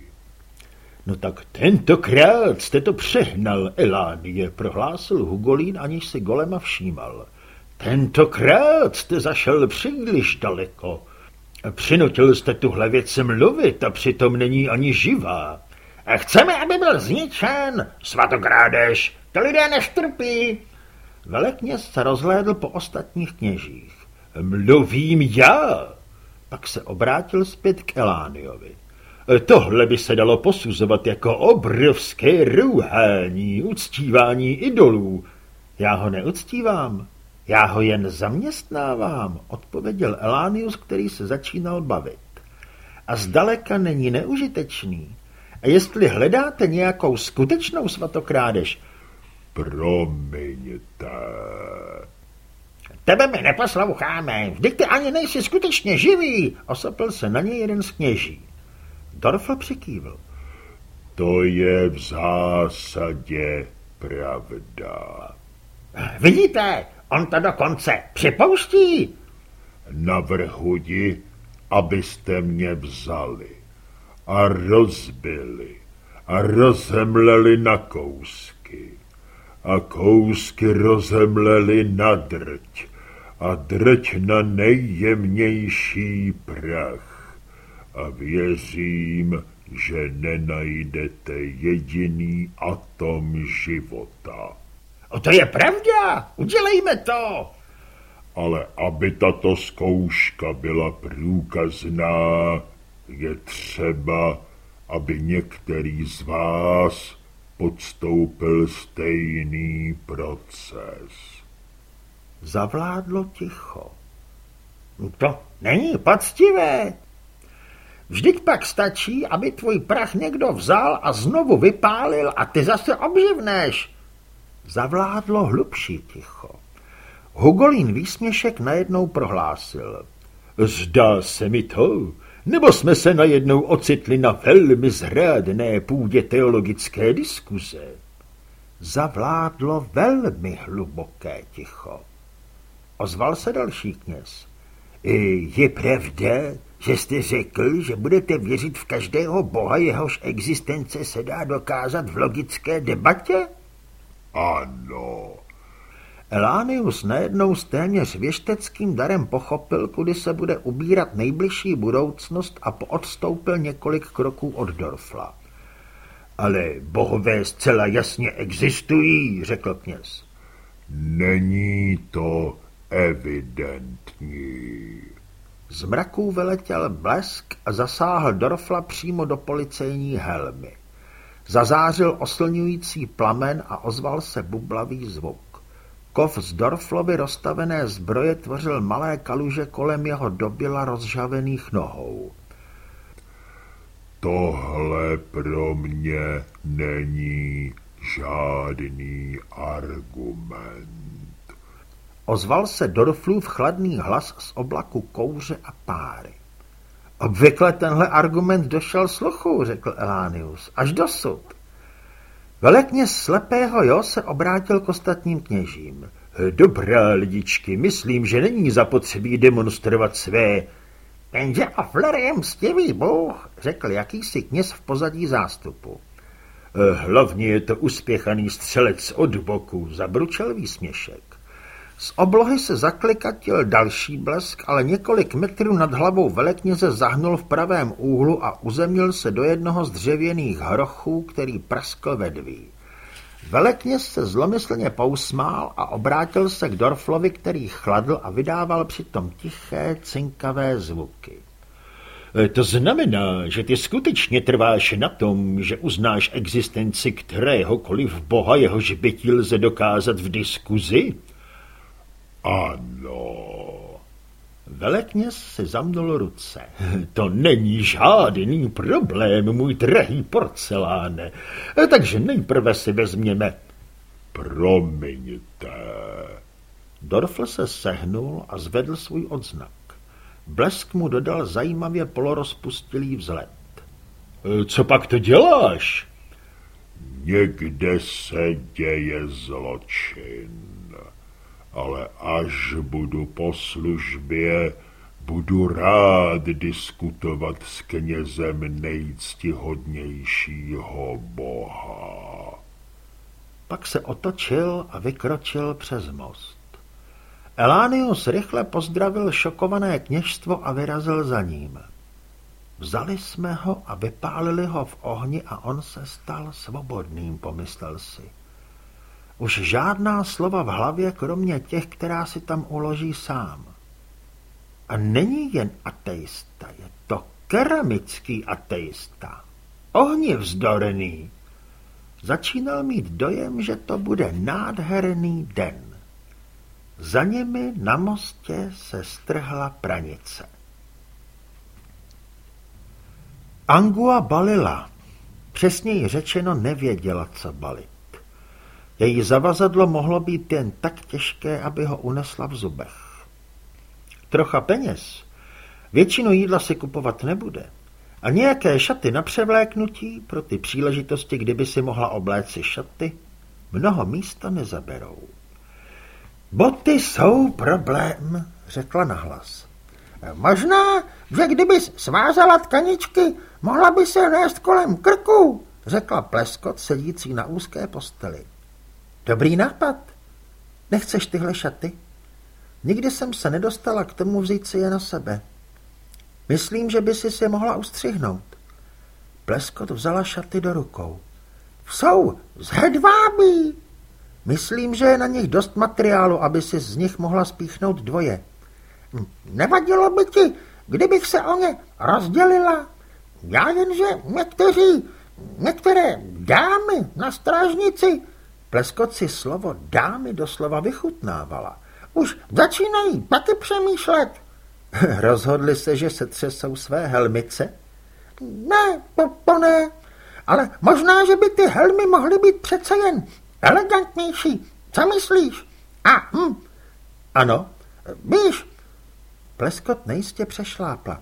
Speaker 2: No tak tentokrát jste to přehnal, Elánie, prohlásil Hugolín, aniž si golema všímal. Tentokrát jste zašel příliš daleko. Přinutil jste tuhle věc mluvit a přitom není ani živá. A chceme, aby byl zničen, svatokrádež, to lidé neštrpí.
Speaker 1: Velekněz se rozhlédl po ostatních kněžích.
Speaker 2: Mluvím já.
Speaker 1: Pak se obrátil zpět k Elániovi.
Speaker 2: Tohle by se dalo posuzovat jako obrovské rouhání, uctívání idolů.
Speaker 1: Já ho neuctívám, já ho jen zaměstnávám, odpověděl Elánius, který se začínal bavit. A zdaleka není neužitečný. A jestli hledáte nějakou skutečnou svatokrádež,
Speaker 3: promiňte.
Speaker 2: Tebe my neposloucháme, vždyť ty ani nejsi skutečně živý, osopil se na něj jeden z kněží.
Speaker 1: Dorfl přikývl.
Speaker 3: To je v zásadě pravda.
Speaker 2: Vidíte, on to dokonce připouští.
Speaker 3: Navrhuji, abyste mě vzali a rozbili a rozemleli na kousky a kousky rozemleli na drť a drť na nejjemnější prach a věřím, že nenajdete jediný atom života.
Speaker 2: O to je pravda, udělejme to.
Speaker 3: Ale aby tato zkouška byla průkazná, je třeba, aby některý z vás podstoupil stejný proces.
Speaker 1: Zavládlo ticho.
Speaker 2: To není poctivé, Vždyť pak stačí, aby tvůj prach někdo vzal a znovu vypálil a ty zase obživneš.
Speaker 1: Zavládlo hlubší ticho. Hugolín výsměšek najednou prohlásil.
Speaker 2: Zdá se mi to, nebo jsme se najednou ocitli na velmi zrádné půdě teologické diskuze.
Speaker 1: Zavládlo velmi hluboké ticho. Ozval se další kněz.
Speaker 2: Je pravda, že jste řekl, že budete věřit v každého boha, jehož existence se dá dokázat v logické debatě?
Speaker 3: Ano.
Speaker 1: Elánius najednou s téměř věšteckým darem pochopil, kudy se bude ubírat nejbližší budoucnost a poodstoupil několik kroků od Dorfla.
Speaker 2: Ale bohové zcela jasně existují, řekl kněz.
Speaker 3: Není to evidentní.
Speaker 1: Z mraků veletěl blesk a zasáhl Dorfla přímo do policejní helmy. Zazářil oslňující plamen a ozval se bublavý zvuk. Kov z Dorflovy rozstavené zbroje tvořil malé kaluže kolem jeho dobila rozžavených nohou.
Speaker 3: Tohle pro mě není žádný argument.
Speaker 1: Ozval se Dorflův chladný hlas z oblaku kouře a páry. Obvykle tenhle argument došel sluchu, řekl Elánius, až dosud. Velekně slepého Jo se obrátil k ostatním kněžím.
Speaker 2: Dobrá, lidičky, myslím, že není zapotřebí demonstrovat své.
Speaker 1: Jenže Afler je mstivý bůh, řekl jakýsi kněz v pozadí zástupu.
Speaker 2: Hlavně je to uspěchaný střelec od boku, zabručel výsměšek.
Speaker 1: Z oblohy se zaklikatil další blesk, ale několik metrů nad hlavou velekněze zahnul v pravém úhlu a uzemnil se do jednoho z dřevěných hrochů, který praskl vedví. Velekněz se zlomyslně pousmál a obrátil se k Dorflovi, který chladl a vydával přitom tiché, cinkavé zvuky. E, to znamená, že ty skutečně trváš na tom, že uznáš existenci kteréhokoliv boha, jehož bytí lze dokázat v diskuzi? Ano. Velekněz si zamnul ruce. To není žádný problém, můj drahý porceláne. Takže nejprve si vezměme. Promiňte. Dorfl se sehnul a zvedl svůj odznak. Blesk mu dodal zajímavě polorozpustilý vzhled. Co pak to děláš? Někde se děje zločin, ale až budu po službě, budu rád diskutovat s knězem nejctihodnějšího boha. Pak se otočil a vykročil přes most. Elánius rychle pozdravil šokované kněžstvo a vyrazil za ním. Vzali jsme ho a vypálili ho v ohni a on se stal svobodným, pomyslel si. Už žádná slova v hlavě, kromě těch, která si tam uloží sám. A není jen ateista, je to keramický ateista. Ohni vzdorný. Začínal mít dojem, že to bude nádherný den. Za nimi na mostě se strhla pranice. Angua balila. Přesněji řečeno nevěděla, co balit. Její zavazadlo mohlo být jen tak těžké, aby ho unesla v zubech. Trocha peněz. Většinu jídla si kupovat nebude. A nějaké šaty na převléknutí pro ty příležitosti, kdyby si mohla obléci šaty, mnoho místa nezaberou. Boty jsou problém, řekla nahlas. Možná, že kdyby svázala tkaničky, mohla by se nést kolem krku, řekla pleskot sedící na úzké posteli. Dobrý nápad. Nechceš tyhle šaty? Nikdy jsem se nedostala k tomu vzít si je na sebe. Myslím, že by si si mohla ustřihnout. Pleskot vzala šaty do rukou. Jsou z hedvábí, Myslím, že je na nich dost materiálu, aby si z nich mohla spíchnout dvoje. Nevadilo by ti, kdybych se o ně rozdělila? Já jenže někteří, některé dámy na strážnici, pleskot si slovo dámy doslova vychutnávala. Už začínají taky přemýšlet. <laughs> Rozhodli se, že se třesou své helmice? Ne, to, to ne, ale možná, že by ty helmy mohly být přece jen Elegantnější, co myslíš? A, hm. Ano, víš, Pleskot nejistě přešlápla.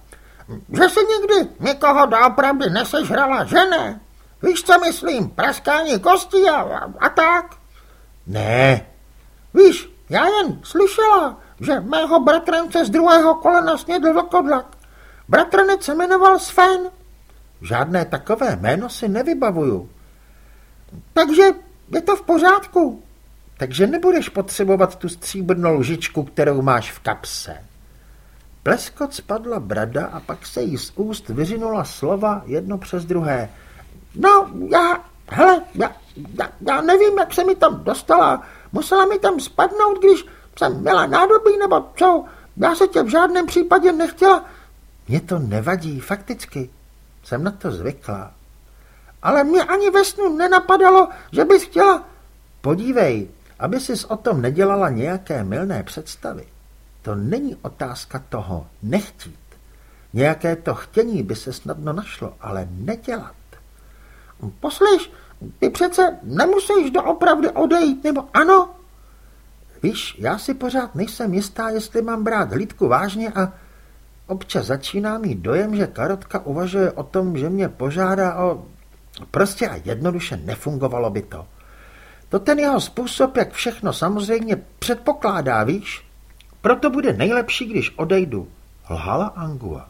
Speaker 1: Že si nikdy někoho doopravdy nesežrala, že ne? Víš, co myslím? Praskání kostí a, a, a tak? Ne. Víš, já jen slyšela, že mého bratrance z druhého kolena snědl vlkodlak. Bratranec se jmenoval Sven. Žádné takové jméno si nevybavuju. Takže je to v pořádku, takže nebudeš potřebovat tu stříbrnou lžičku, kterou máš v kapse. Pleskot spadla brada a pak se jí z úst vyřinula slova jedno přes druhé. No, já, hele, já, já, já nevím, jak se mi tam dostala. Musela mi tam spadnout, když jsem měla nádobí, nebo co? Já se tě v žádném případě nechtěla. Mně to nevadí, fakticky. Jsem na to zvyklá ale mě ani ve snu nenapadalo, že bys chtěla... Podívej, aby sis o tom nedělala nějaké milné představy. To není otázka toho nechtít. Nějaké to chtění by se snadno našlo, ale nedělat. Poslyš, ty přece nemusíš doopravdy odejít, nebo ano? Víš, já si pořád nejsem jistá, jestli mám brát hlídku vážně a občas začíná mít dojem, že Karotka uvažuje o tom, že mě požádá o Prostě a jednoduše nefungovalo by to. To ten jeho způsob, jak všechno samozřejmě předpokládá, víš? Proto bude nejlepší, když odejdu, lhala Angua.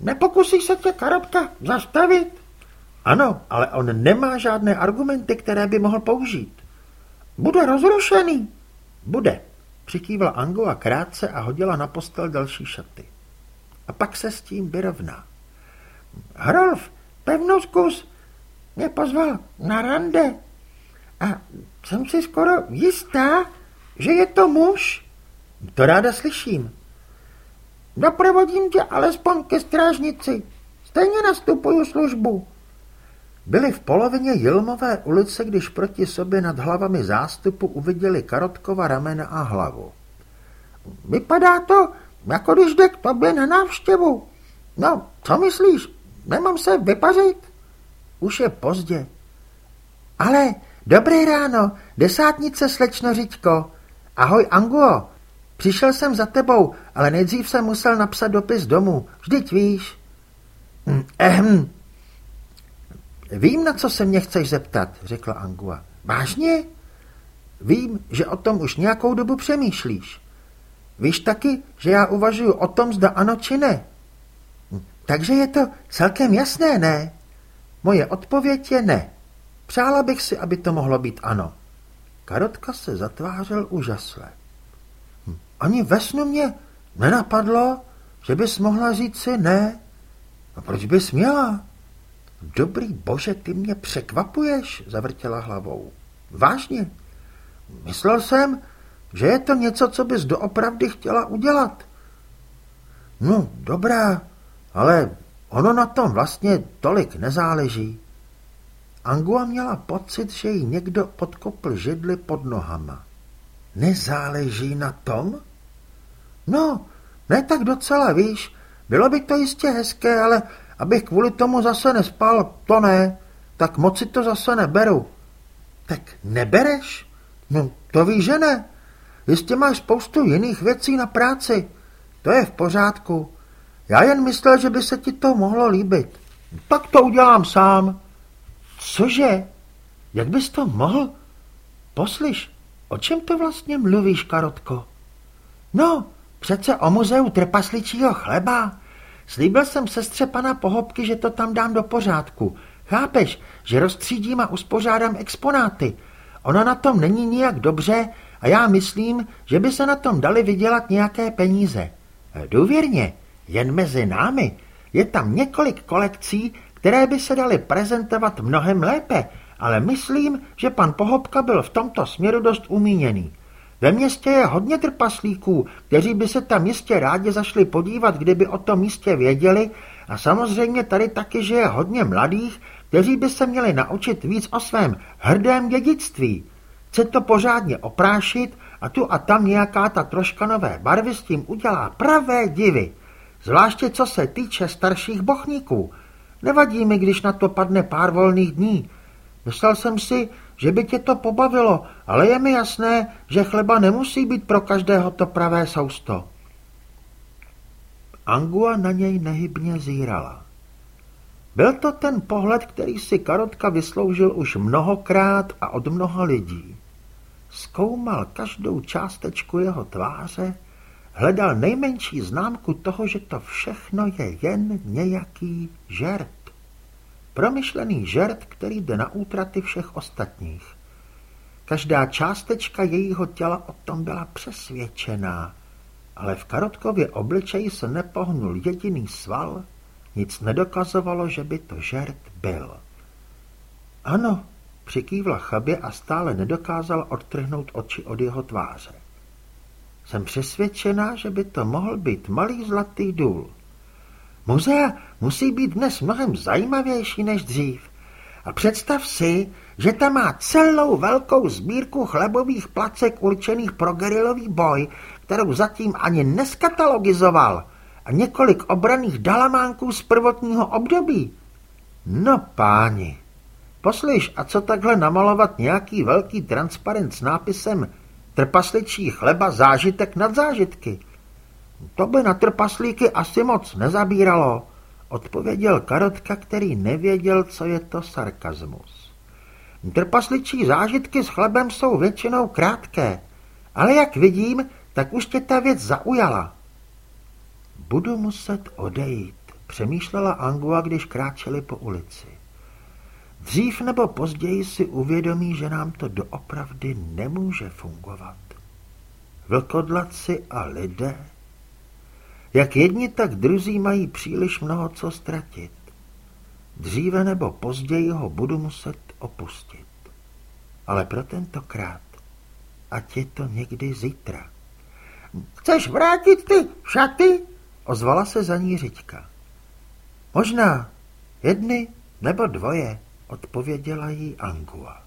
Speaker 1: Nepokusí se tě Karotka zastavit? Ano, ale on nemá žádné argumenty, které by mohl použít. Bude rozrušený. Bude, přikývla Angua krátce a hodila na postel další šaty. A pak se s tím vyrovná. Hrolf, pevnoskus mě pozval na rande a jsem si skoro jistá, že je to muž. To ráda slyším.
Speaker 4: Doprovodím tě alespoň ke strážnici. Stejně nastupuju službu.
Speaker 1: Byli v polovině Jilmové ulice, když proti sobě nad hlavami zástupu uviděli Karotkova ramena a hlavu.
Speaker 4: Vypadá to, jako když jde k tobě na návštěvu. No, co myslíš? Nemám se vypařit?
Speaker 1: Už je pozdě.
Speaker 4: Ale dobré ráno, desátnice slečno Řiďko. Ahoj Anguo, přišel jsem za tebou, ale nejdřív jsem musel napsat dopis domů, vždyť víš.
Speaker 1: Hm, ehm. Vím, na co se mě chceš zeptat, řekla Angua.
Speaker 4: Vážně?
Speaker 1: Vím, že o tom už nějakou dobu přemýšlíš. Víš taky, že já uvažuji o tom, zda ano či ne.
Speaker 4: Hm, takže je to celkem jasné, ne?
Speaker 1: Moje odpověď je ne. Přála bych si, aby to mohlo být ano. Karotka se zatvářel úžasle. Hm, ani ve snu mě nenapadlo, že bys mohla říct si ne. A proč bys měla? Dobrý bože, ty mě překvapuješ, zavrtěla hlavou. Vážně. Myslel jsem, že je to něco, co bys doopravdy chtěla udělat. No, dobrá, ale ono na tom vlastně tolik nezáleží. Angua měla pocit, že jí někdo podkopl židli pod nohama. Nezáleží na tom? No, ne tak docela, víš, bylo by to jistě hezké, ale abych kvůli tomu zase nespal, to ne, tak moc si to zase neberu. Tak nebereš? No, to víš, že ne. Jistě máš spoustu jiných věcí na práci. To je v pořádku. Já jen myslel, že by se ti to mohlo líbit. Tak to udělám sám. Cože? Jak bys to mohl? Poslyš, o čem to vlastně mluvíš, Karotko? No, přece o muzeu trpasličího chleba. Slíbil jsem sestře pana Pohobky, že to tam dám do pořádku. Chápeš, že rozstřídím a uspořádám exponáty. Ona na tom není nijak dobře a já myslím, že by se na tom dali vydělat nějaké peníze. Důvěrně, jen mezi námi. Je tam několik kolekcí, které by se daly prezentovat mnohem lépe, ale myslím, že pan Pohobka byl v tomto směru dost umíněný. Ve městě je hodně trpaslíků, kteří by se tam jistě rádi zašli podívat, kdyby o tom místě věděli a samozřejmě tady taky, že je hodně mladých, kteří by se měli naučit víc o svém hrdém dědictví. Chce to pořádně oprášit a tu a tam nějaká ta troška nové barvy s tím udělá pravé divy. Zvláště co se týče starších bochníků. Nevadí mi, když na to padne pár volných dní. Myslel jsem si, že by tě to pobavilo, ale je mi jasné, že chleba nemusí být pro každého to pravé sousto. Angua na něj nehybně zírala. Byl to ten pohled, který si Karotka vysloužil už mnohokrát a od mnoha lidí. Zkoumal každou částečku jeho tváře, hledal nejmenší známku toho, že to všechno je jen nějaký žert. Promyšlený žert, který jde na útraty všech ostatních. Každá částečka jejího těla o tom byla přesvědčená, ale v Karotkově obličeji se nepohnul jediný sval, nic nedokazovalo, že by to žert byl. Ano, přikývla chabě a stále nedokázal odtrhnout oči od jeho tváře. Jsem přesvědčená, že by to mohl být malý zlatý důl. Muzea musí být dnes mnohem zajímavější než dřív. A představ si, že tam má celou velkou sbírku chlebových placek určených pro gerilový boj, kterou zatím ani neskatalogizoval, a několik obraných dalamánků z prvotního období. No páni, poslyš, a co takhle namalovat nějaký velký transparent s nápisem trpasličí chleba zážitek nad zážitky? To by na trpaslíky asi moc nezabíralo, odpověděl Karotka, který nevěděl, co je to sarkazmus. Trpasličí zážitky s chlebem jsou většinou krátké, ale jak vidím, tak už tě ta věc zaujala. Budu muset odejít, přemýšlela Angua, když kráčeli po ulici. Dřív nebo později si uvědomí, že nám to doopravdy nemůže fungovat. Vlkodlaci a lidé jak jedni, tak druzí mají příliš mnoho co ztratit. Dříve nebo později ho budu muset opustit. Ale pro tentokrát, ať je to někdy zítra.
Speaker 4: Chceš vrátit ty šaty?
Speaker 1: Ozvala se za ní Řiďka. Možná jedny nebo dvoje, odpověděla jí Angua.